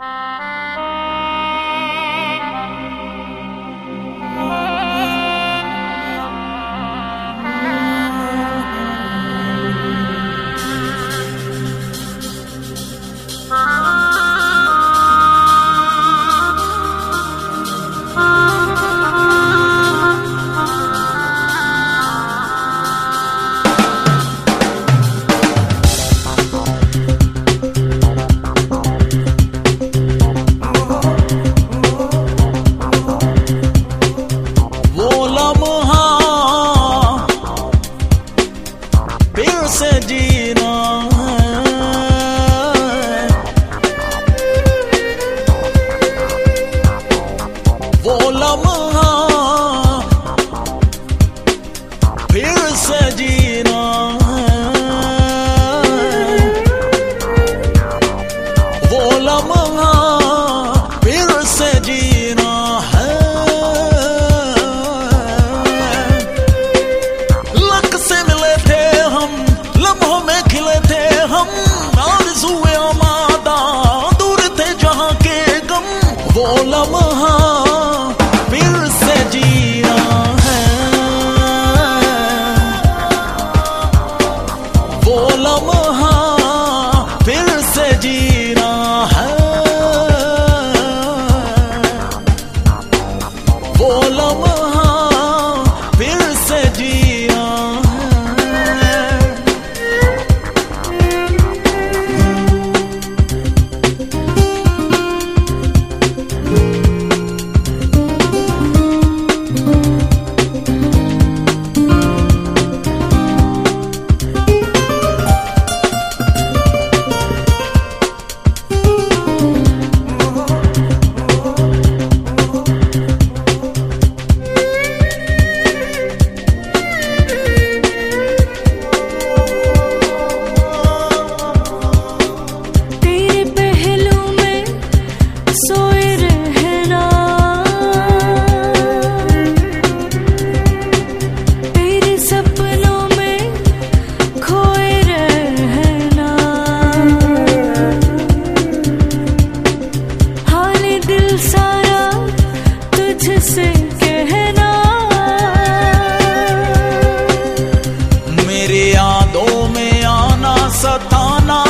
वो dançando बोला ताना